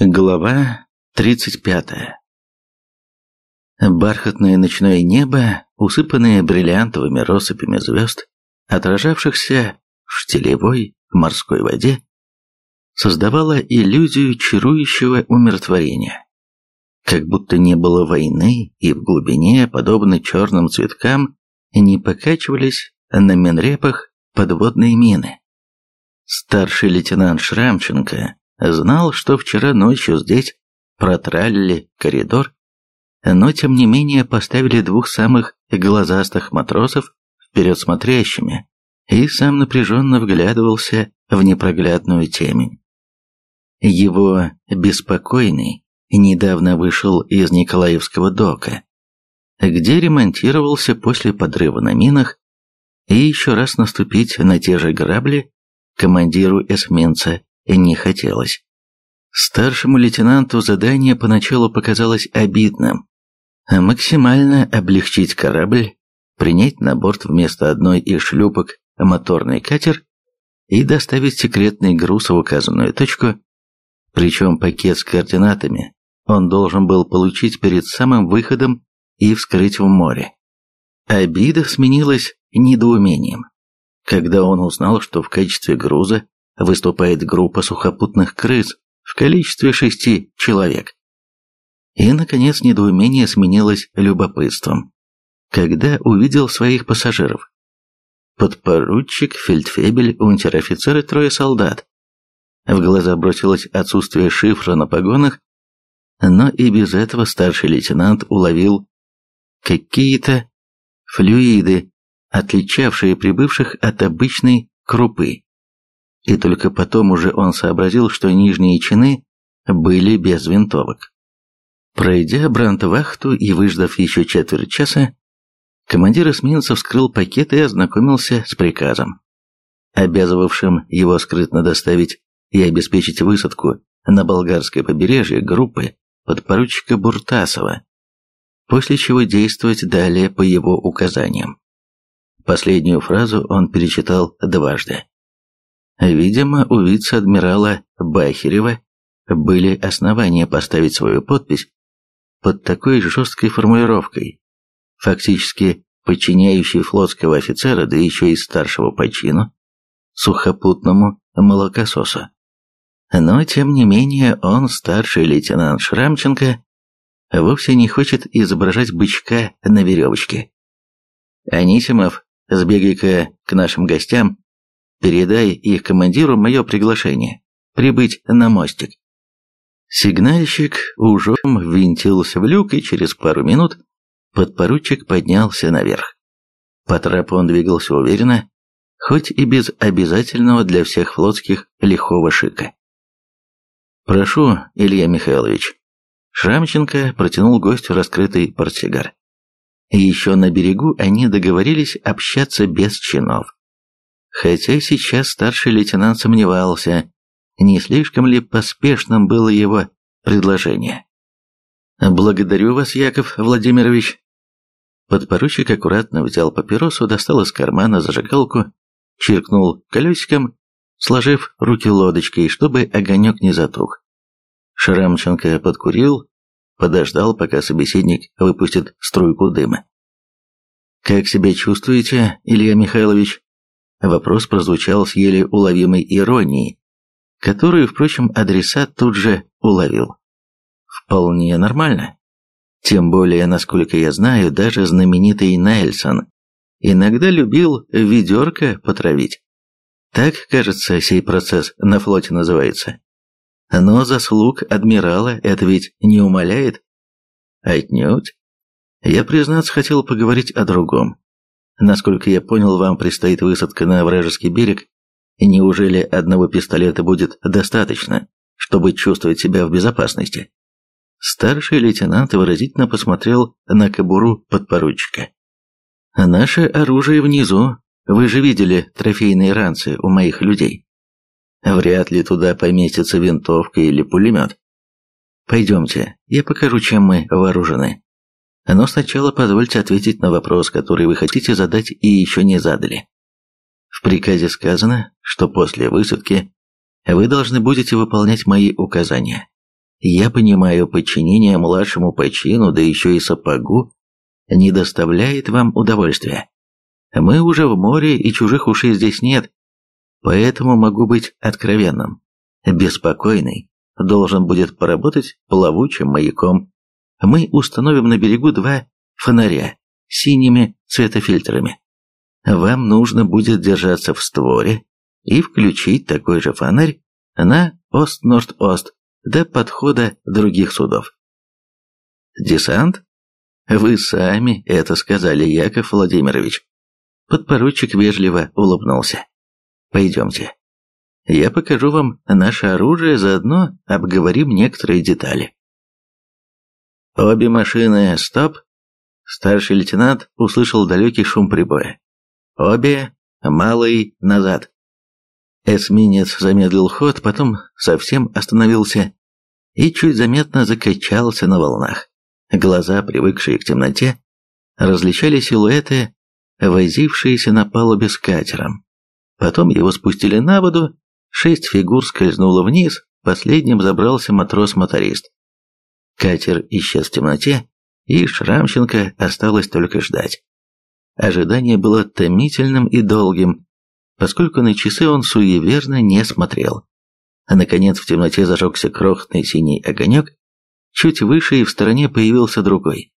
Глава 35. Бархатное ночное небо, усыпанное бриллиантовыми россыпями звезд, отражавшихся в штилевой морской воде, создавало иллюзию чарующего умиротворения. Как будто не было войны, и в глубине, подобно черным цветкам, не покачивались на менрепах подводные мины. Старший лейтенант Шрамченко Знал, что вчера ночью здесь протралили коридор, но тем не менее поставили двух самых глазастых матросов вперед смотрящими и сам напряженно вглядывался в непроглядную темень. Его беспокойный недавно вышел из Николаевского дока, где ремонтировался после подрыва на минах, и еще раз наступить на те же грабли командиру эсминца не хотелось. Старшему лейтенанту задание поначалу показалось обидным. Максимально облегчить корабль, принять на борт вместо одной из шлюпок моторный катер и доставить секретный груз в указанную точку, причем пакет с координатами он должен был получить перед самым выходом и вскрыть в море. Обида сменилась недоумением, когда он узнал, что в качестве груза выступает группа сухопутных крыс в количестве шести человек. И, наконец, недоумение сменилось любопытством, когда увидел своих пассажиров. Подпоручик, фельдфебель, унтер-офицер и трое солдат. В глаза бросилось отсутствие шифра на погонах, но и без этого старший лейтенант уловил какие-то флюиды, отличавшие прибывших от обычной крупы и только потом уже он сообразил, что нижние чины были без винтовок. Пройдя брандвахту и выждав еще четверть часа, командир эсминца вскрыл пакет и ознакомился с приказом, обязывавшим его скрытно доставить и обеспечить высадку на болгарское побережье группы подпоручика Буртасова, после чего действовать далее по его указаниям. Последнюю фразу он перечитал дважды. Видимо, у вице-адмирала Бахерева были основания поставить свою подпись под такой жесткой формулировкой, фактически подчиняющей флотского офицера, да еще и старшего по чину, сухопутному молокососу. Но, тем не менее, он, старший лейтенант Шрамченко, вовсе не хочет изображать бычка на веревочке. «Анисимов, сбегай-ка к нашим гостям Передай их командиру мое приглашение прибыть на мостик. Сигнальщик уже ввинтился в люк, и через пару минут подпоручик поднялся наверх. По трапу он двигался уверенно, хоть и без обязательного для всех флотских лихого шика. «Прошу, Илья Михайлович». Шрамченко протянул гостю раскрытый портсигар. Еще на берегу они договорились общаться без чинов. Хотя сейчас старший лейтенант сомневался, не слишком ли поспешным было его предложение. «Благодарю вас, Яков Владимирович». Подпоручик аккуратно взял папиросу, достал из кармана зажигалку, чиркнул колесиком, сложив руки лодочкой, чтобы огонек не затух. Шрамченко подкурил, подождал, пока собеседник выпустит струйку дыма. «Как себя чувствуете, Илья Михайлович?» Вопрос прозвучал с еле уловимой иронией, которую, впрочем, адресат тут же уловил. Вполне нормально. Тем более, насколько я знаю, даже знаменитый Нельсон иногда любил ведерко потравить. Так, кажется, сей процесс на флоте называется. Но заслуг адмирала это ведь не умаляет? Отнюдь. Я, признаться, хотел поговорить о другом. Насколько я понял, вам предстоит высадка на вражеский берег. Неужели одного пистолета будет достаточно, чтобы чувствовать себя в безопасности? Старший лейтенант выразительно посмотрел на кобуру подпоручика. «Наше оружие внизу. Вы же видели трофейные ранцы у моих людей. Вряд ли туда поместится винтовка или пулемет. Пойдемте, я покажу, чем мы вооружены. Но сначала позвольте ответить на вопрос, который вы хотите задать и еще не задали. В приказе сказано, что после высадки вы должны будете выполнять мои указания. Я понимаю, подчинение младшему по чину, да еще и сапогу, не доставляет вам удовольствия. Мы уже в море, и чужих ушей здесь нет, поэтому могу быть откровенным. Беспокойный должен будет поработать плавучим маяком. Мы установим на берегу два фонаря с синими светофильтрами. Вам нужно будет держаться в створе и включить такой же фонарь на Ост-Норд-Ост до подхода других судов. Десант? Вы сами это сказали, Яков Владимирович. Подпоручик вежливо улыбнулся. Пойдемте. Я покажу вам наше оружие, заодно обговорим некоторые детали. Обе машины стоп. Старший лейтенант услышал далекий шум прибоя. Обе малый назад. Эсминец замедлил ход, потом совсем остановился и чуть заметно закачался на волнах. Глаза, привыкшие к темноте, различали силуэты, возившиеся на палубе с катером. Потом его спустили на воду, шесть фигур скользнуло вниз, последним забрался матрос-моторист. Катер исчез в темноте, и Шрамченко осталось только ждать. Ожидание было томительным и долгим, поскольку на часы он суеверно не смотрел. А наконец в темноте зажегся крохотный синий огонек, чуть выше и в стороне появился другой.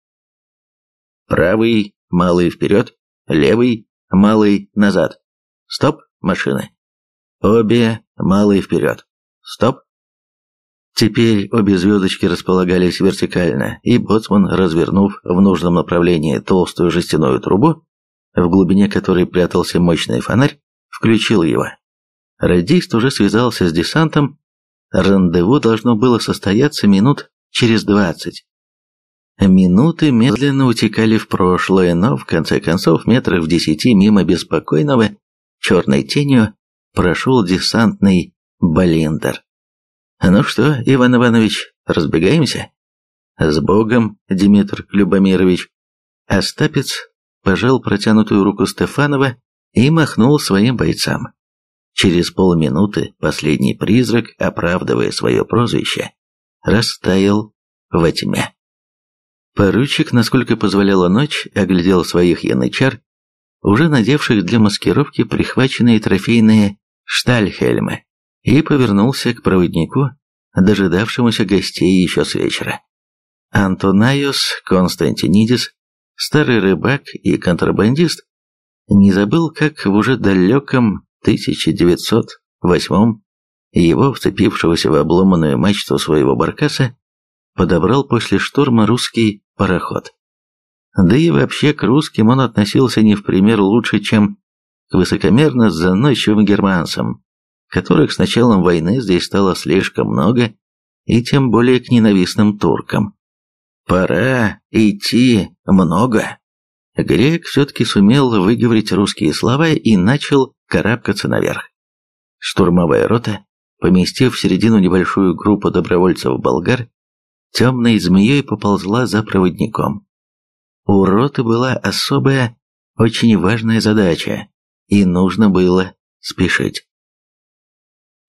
Правый, малый вперед, левый, малый назад. Стоп, машины. Обе малые вперед. Стоп. Теперь обе звездочки располагались вертикально, и боцман, развернув в нужном направлении толстую жестяную трубу, в глубине которой прятался мощный фонарь, включил его. Радист уже связался с десантом, рандеву должно было состояться минут через двадцать. Минуты медленно утекали в прошлое, но в конце концов метров в десяти мимо беспокойного черной тенью прошел десантный Балиндер. «Ну что, Иван Иванович, разбегаемся?» «С Богом, Дмитрий Любомирович!» Остапец пожал протянутую руку Стефанова и махнул своим бойцам. Через полминуты последний призрак, оправдывая свое прозвище, растаял во тьме. Поручик, насколько позволяла ночь, оглядел своих янычар, уже надевших для маскировки прихваченные трофейные штальхельмы, и повернулся к проводнику, дожидавшемуся гостей еще с вечера. Антонайос Константинидис, старый рыбак и контрабандист, не забыл, как в уже далеком 1908 его, вцепившегося в обломанную мачту своего баркаса, подобрал после шторма русский пароход. Да и вообще к русским он относился не в пример лучше, чем к высокомерно заносчивым германцам, которых с началом войны здесь стало слишком много, и тем более к ненавистным туркам. «Пора идти много». Грек все-таки сумел выговорить русские слова и начал карабкаться наверх. Штурмовая рота, поместив в середину небольшую группу добровольцев-болгар, темной змеей поползла за проводником. У роты была особая, очень важная задача, и нужно было спешить.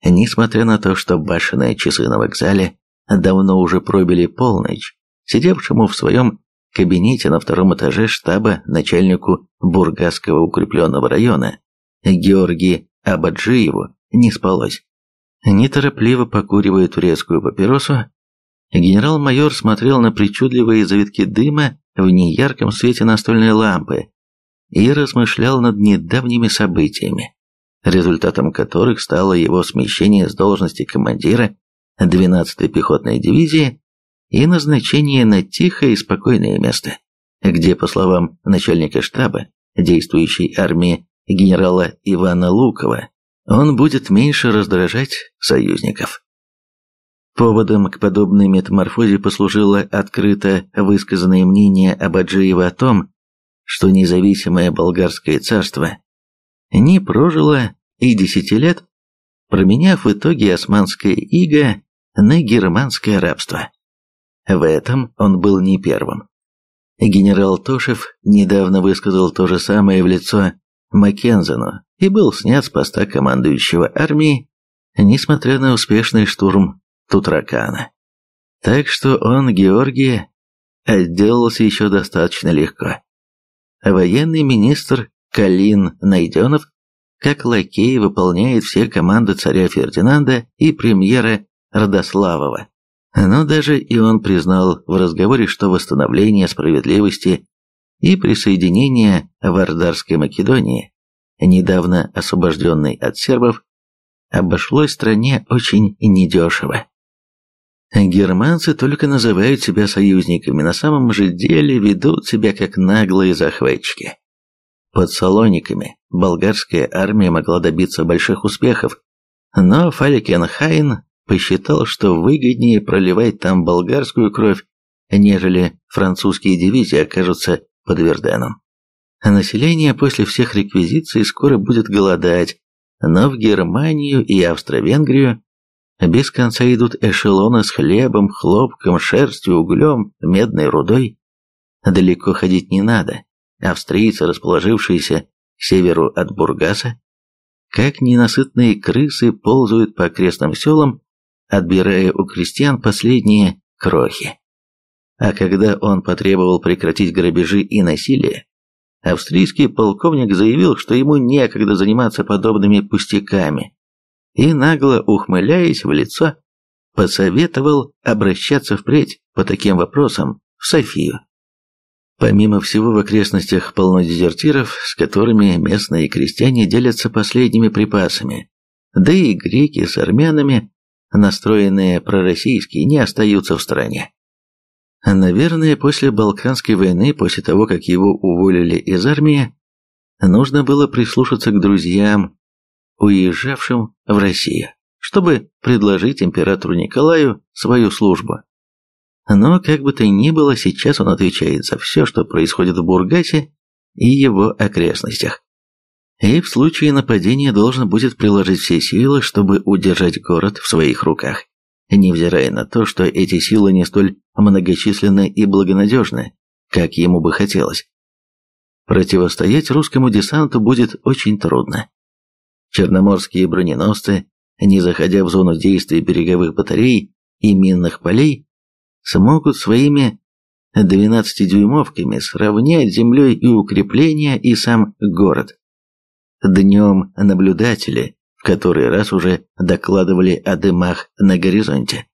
Несмотря на то, что башенные часы на вокзале давно уже пробили полночь, сидевшему в своем кабинете на втором этаже штаба начальнику Бургасского укрепленного района Георгию Абаджиеву не спалось. Неторопливо покуривая турецкую папиросу, генерал-майор смотрел на причудливые завитки дыма в неярком свете настольной лампы и размышлял над недавними событиями результатом которых стало его смещение с должности командира 12-й пехотной дивизии и назначение на тихое и спокойное место, где, по словам начальника штаба действующей армии генерала Ивана Лукова, он будет меньше раздражать союзников. Поводом к подобной метаморфозе послужило открыто высказанное мнение Абаджиева о том, что независимое болгарское царство не прожило и десяти лет, променяв в итоге османское иго на германское рабство. В этом он был не первым. Генерал Тошев недавно высказал то же самое в лицо Маккензену и был снят с поста командующего армии, несмотря на успешный штурм Тутракана. Так что он, Георгия, отделался еще достаточно легко. Военный министр Калин Найденов, как лакей, выполняет все команды царя Фердинанда и премьера Родославова. Но даже и он признал в разговоре, что восстановление справедливости и присоединение Вардарской Македонии, недавно освобожденной от сербов, обошлось стране очень недешево. Германцы только называют себя союзниками, на самом же деле ведут себя как наглые захватчики. Под Салониками болгарская армия могла добиться больших успехов, но Фалькенхайн посчитал, что выгоднее проливать там болгарскую кровь, нежели французские дивизии окажутся под Верденом. Население после всех реквизиций скоро будет голодать, но в Германию и Австро-Венгрию без конца идут эшелоны с хлебом, хлопком, шерстью, углем, медной рудой. Далеко ходить не надо. Австрийцы, расположившиеся к северу от Бургаса, как ненасытные крысы ползают по окрестным селам, отбирая у крестьян последние крохи. А когда он потребовал прекратить грабежи и насилие, австрийский полковник заявил, что ему некогда заниматься подобными пустяками, и, нагло ухмыляясь в лицо, посоветовал обращаться впредь по таким вопросам в Софию. Помимо всего в окрестностях полно дезертиров, с которыми местные крестьяне делятся последними припасами, да и греки с армянами, настроенные пророссийские, не остаются в стороне. Наверное, после Балканской войны, после того, как его уволили из армии, нужно было прислушаться к друзьям, уезжавшим в Россию, чтобы предложить императору Николаю свою службу. Но, как бы то ни было, сейчас он отвечает за все, что происходит в Бургасе и его окрестностях. И в случае нападения должен будет приложить все силы, чтобы удержать город в своих руках, невзирая на то, что эти силы не столь многочисленны и благонадежны, как ему бы хотелось. Противостоять русскому десанту будет очень трудно. Черноморские броненосцы, не заходя в зону действия береговых батарей и минных полей, смогут своими 12-дюймовками сравнять землей и укрепления, и сам город. Днем наблюдатели в который раз уже докладывали о дымах на горизонте.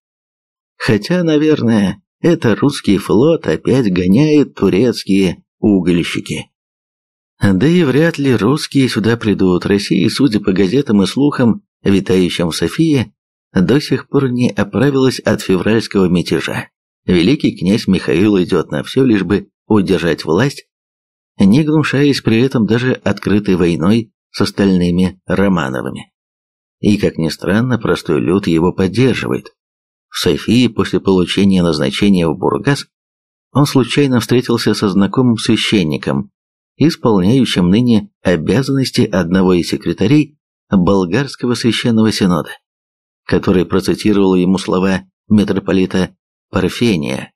Хотя, наверное, это русский флот опять гоняет турецкие угольщики. Да и вряд ли русские сюда придут. Россия, судя по газетам и слухам, витающим в Софии, до сих пор не оправилась от февральского мятежа. Великий князь Михаил идет на все, лишь бы удержать власть, не гнушаясь при этом даже открытой войной с остальными Романовыми. И, как ни странно, простой люд его поддерживает. В Софии после получения назначения в Бургас он случайно встретился со знакомым священником, исполняющим ныне обязанности одного из секретарей болгарского священного синода, который процитировал ему слова митрополита Парфения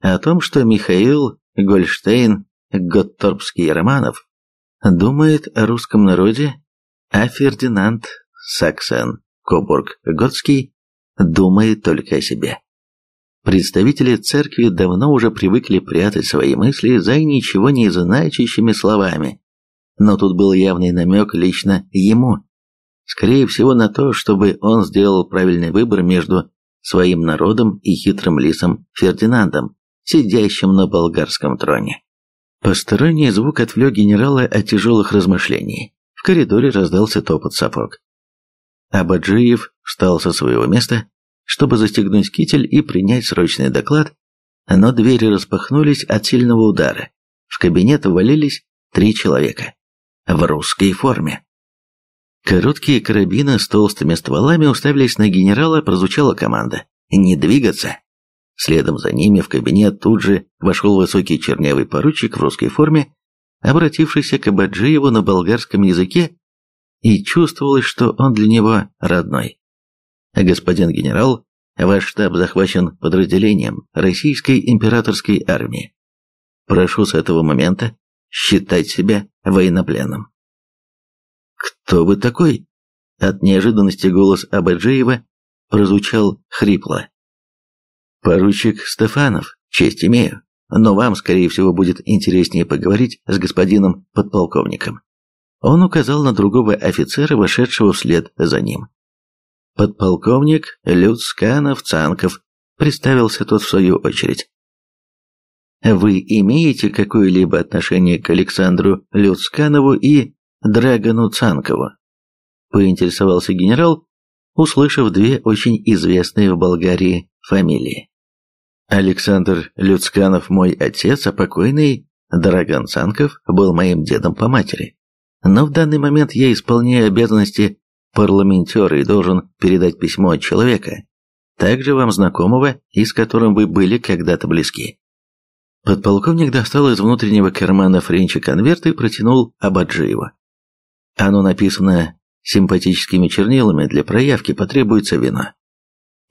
о том, что Михаил Гольштейн Готторпский Романов думает о русском народе, а Фердинанд Саксен Кобург-Готский думает только о себе. Представители церкви давно уже привыкли прятать свои мысли за ничего не значащими словами, но тут был явный намек лично ему. Скорее всего на то, чтобы он сделал правильный выбор между своим народом и хитрым лисом Фердинандом, сидящим на болгарском троне. Посторонний звук отвлек генерала от тяжелых размышлений. В коридоре раздался топот сапог. Абаджиев встал со своего места, чтобы застегнуть китель и принять срочный доклад, но двери распахнулись от сильного удара. В кабинет ввалились три человека. В русской форме. Короткие карабины с толстыми стволами уставились на генерала, прозвучала команда «Не двигаться!». Следом за ними в кабинет тут же вошел высокий чернявый поручик в русской форме, обратившийся к Абаджиеву на болгарском языке, и чувствовалось, что он для него родной. Господин генерал, ваш штаб захвачен подразделением российской императорской армии. Прошу с этого момента считать себя военнопленным. Кто вы такой? От неожиданности голос Абаджиева прозвучал хрипло. Поручик Стефанов, честь имею, но вам, скорее всего, будет интереснее поговорить с господином подполковником. Он указал на другого офицера, вошедшего вслед за ним. Подполковник Люцканов-Цанков, представился тот в свою очередь. Вы имеете какое-либо отношение к Александру Люцканову и Драгону Цанкову? Поинтересовался генерал, услышав две очень известные в Болгарии фамилии. Александр Люцканов мой отец, а покойный Драгон Цанков был моим дедом по матери. Но в данный момент я исполняю обязанности парламентера и должен передать письмо от человека, также вам знакомого и с которым вы были когда-то близки. Подполковник достал из внутреннего кармана Френча конверт и протянул Абаджиеву. Оно написано симпатическими чернилами, для проявки потребуется вино.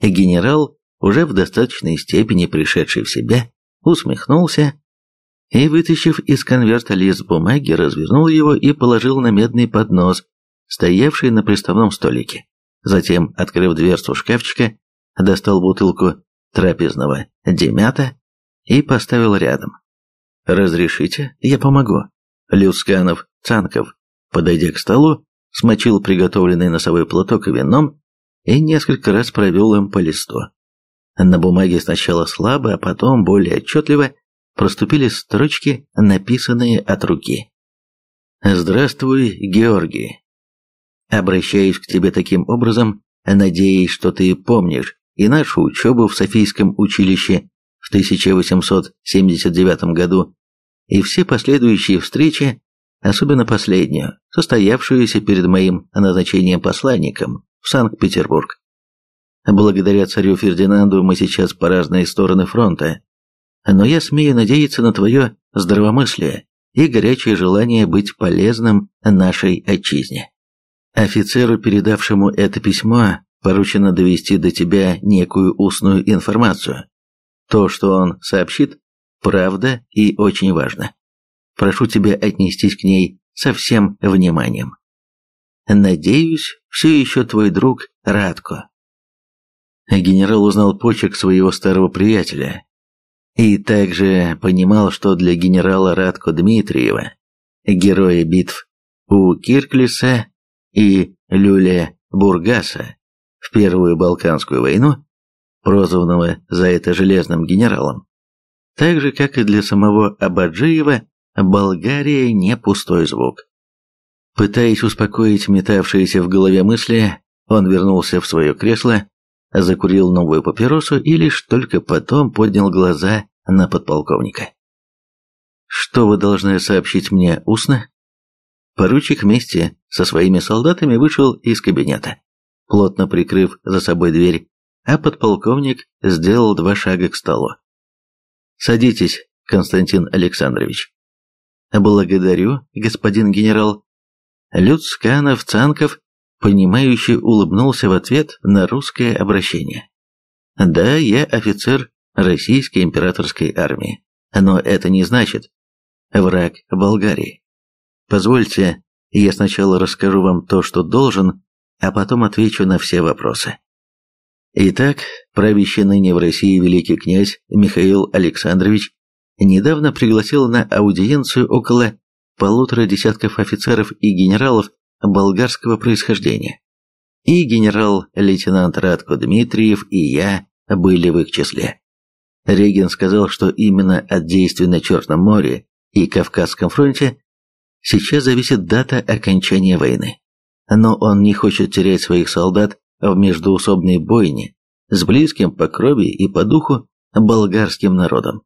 Генерал, уже в достаточной степени пришедший в себя, усмехнулся и, вытащив из конверта лист бумаги, развернул его и положил на медный поднос, стоявший на приставном столике. Затем, открыв дверцу шкафчика, достал бутылку трапезного демята и поставил рядом. «Разрешите, я помогу». Люцканов, Цанков, подойдя к столу, смочил приготовленный носовой платок вином и несколько раз провел им по листу. На бумаге сначала слабо, а потом более отчетливо проступили строчки, написанные от руки. «Здравствуй, Георгий. Обращаюсь к тебе таким образом, надеясь, что ты помнишь и нашу учебу в Софийском училище в 1879 году, и все последующие встречи, особенно последнюю, состоявшуюся перед моим назначением посланником в Санкт-Петербург. Благодаря царю Фердинанду мы сейчас по разные стороны фронта, но я смею надеяться на твое здравомыслие и горячее желание быть полезным нашей отчизне. Офицеру, передавшему это письмо, поручено довести до тебя некую устную информацию. То, что он сообщит, правда и очень важно. Прошу тебя отнестись к ней со всем вниманием. Надеюсь, все еще твой друг Радко. Генерал узнал почерк своего старого приятеля и также понимал, что для генерала Радко Дмитриева, героя битв у Кирклиса и Люля Бургаса в Первую Балканскую войну, прозванного за это железным генералом, так же, как и для самого Абаджиева, Болгария не пустой звук. Пытаясь успокоить метавшиеся в голове мысли, он вернулся в свое кресло, закурил новую папиросу и лишь только потом поднял глаза на подполковника. «Что вы должны сообщить мне устно?» Поручик вместе со своими солдатами вышел из кабинета, плотно прикрыв за собой дверь, а подполковник сделал два шага к столу. «Садитесь, Константин Александрович». «Благодарю, господин генерал». Люцканов Цанков, понимающе улыбнулся в ответ на русское обращение. «Да, я офицер Российской императорской армии, но это не значит враг Болгарии. Позвольте, я сначала расскажу вам то, что должен, а потом отвечу на все вопросы. Итак, правящий ныне в России великий князь Михаил Александрович недавно пригласил на аудиенцию около полутора десятков офицеров и генералов болгарского происхождения. И генерал-лейтенант Радко Дмитриев и я были в их числе. Реген сказал, что именно от действий на Черном море и Кавказском фронте Сейчас зависит дата окончания войны. Но он не хочет терять своих солдат в междуусобной бойне с близким по крови и по духу болгарским народом.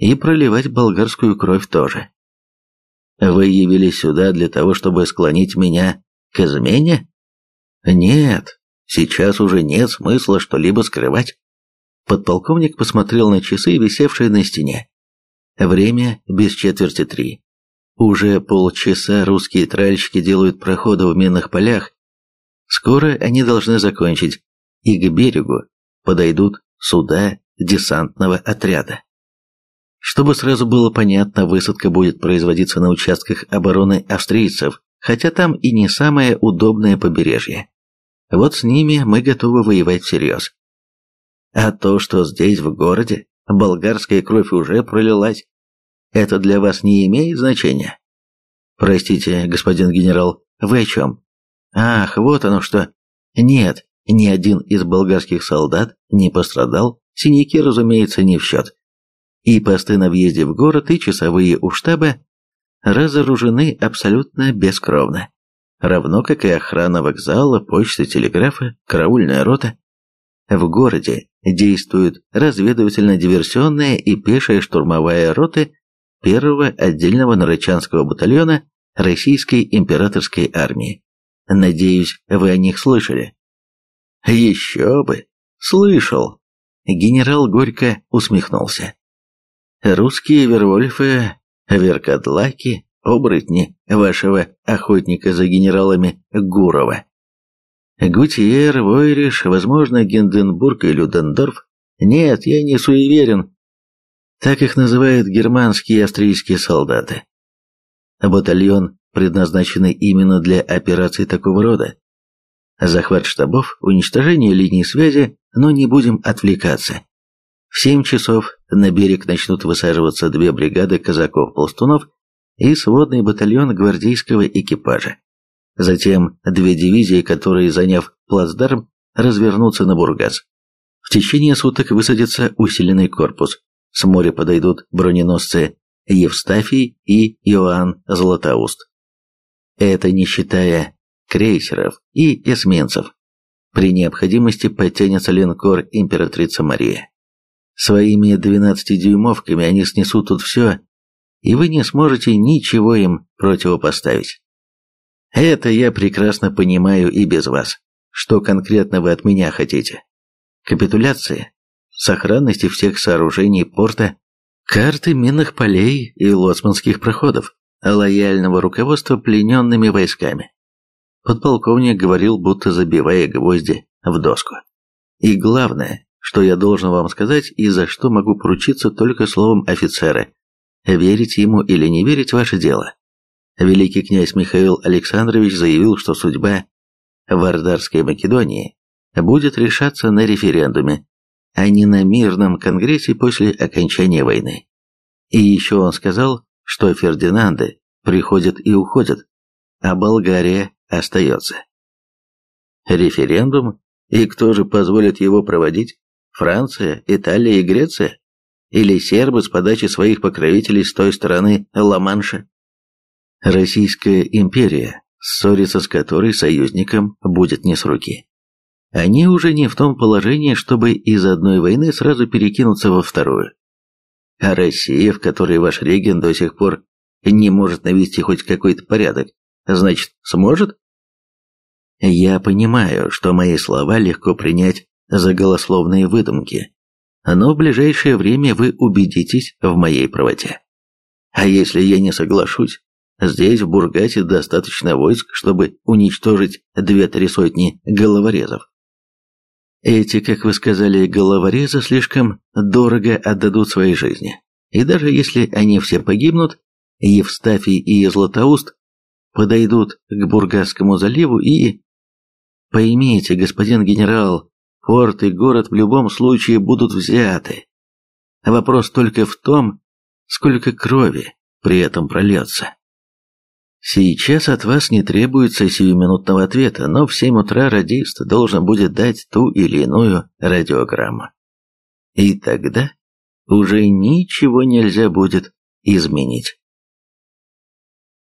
И проливать болгарскую кровь тоже. Вы явились сюда для того, чтобы склонить меня к измене? Нет, сейчас уже нет смысла что-либо скрывать. Подполковник посмотрел на часы, висевшие на стене. Время без четверти три. Уже полчаса русские тральщики делают проходы в минных полях. Скоро они должны закончить, и к берегу подойдут суда десантного отряда. Чтобы сразу было понятно, высадка будет производиться на участках обороны австрийцев, хотя там и не самое удобное побережье. Вот с ними мы готовы воевать всерьез. А то, что здесь, в городе, болгарская кровь уже пролилась, это для вас не имеет значения? Простите, господин генерал, вы о чем? Ах, вот оно что. Нет, ни один из болгарских солдат не пострадал, синяки, разумеется, не в счет. И посты на въезде в город, и часовые у штаба разоружены абсолютно бескровно. Равно как и охрана вокзала, почты, телеграфа, караульная рота. В городе действуют разведывательно-диверсионная и пешая штурмовая роты первого отдельного нарычанского батальона Российской императорской армии. Надеюсь, вы о них слышали. Еще бы! Слышал! Генерал горько усмехнулся. Русские вервольфы, веркодлаки, оборотни вашего охотника за генералами Гурова. Гутьер, Войриш, возможно, Гинденбург и Людендорф. Нет, я не суеверен. Так их называют германские и австрийские солдаты. Батальон, предназначенный именно для операций такого рода. Захват штабов, уничтожение линий связи, но не будем отвлекаться. В семь часов на берег начнут высаживаться две бригады казаков-пластунов и сводный батальон гвардейского экипажа. Затем две дивизии, которые, заняв плацдарм, развернутся на Бургас. В течение суток высадится усиленный корпус. С моря подойдут броненосцы Евстафий и Иоанн Златоуст. Это не считая крейсеров и эсминцев. При необходимости подтянется линкор императрица Мария. Своими 12-дюймовками они снесут тут все, и вы не сможете ничего им противопоставить. Это я прекрасно понимаю и без вас. Что конкретно вы от меня хотите? Капитуляция? Сохранности всех сооружений порта? Карты минных полей и лоцманских проходов? Лояльного руководства плененными войсками? Подполковник говорил, будто забивая гвозди в доску. И главное, что я должен вам сказать и за что могу поручиться только словом офицера. Верить ему или не верить – ваше дело. Великий князь Михаил Александрович заявил, что судьба Вардарской Македонии будет решаться на референдуме, а не на мирном конгрессе после окончания войны. И еще он сказал, что Фердинанды приходят и уходят, а Болгария остается. Референдум? И кто же позволит его проводить? Франция, Италия и Греция? Или сербы с подачи своих покровителей с той стороны Ла-Манша? Российская империя, ссориться с которой союзникам будет не с руки. Они уже не в том положении, чтобы из одной войны сразу перекинуться во вторую. А Россия, в которой ваш регент до сих пор не может навести хоть какой-то порядок, значит, сможет? Я понимаю, что мои слова легко принять за голословные выдумки, но в ближайшее время вы убедитесь в моей правоте. А если я не соглашусь, здесь, в Бургате, достаточно войск, чтобы уничтожить две-три сотни головорезов. Эти, как вы сказали, головорезы слишком дорого отдадут своей жизни. И даже если они все погибнут, Евстафий и Златоуст подойдут к Бургасскому заливу и... Поймите, господин генерал, порт и город в любом случае будут взяты. Вопрос только в том, сколько крови при этом прольется. Сейчас от вас не требуется сиюминутного ответа, но в 7 утра радист должен будет дать ту или иную радиограмму. И тогда уже ничего нельзя будет изменить.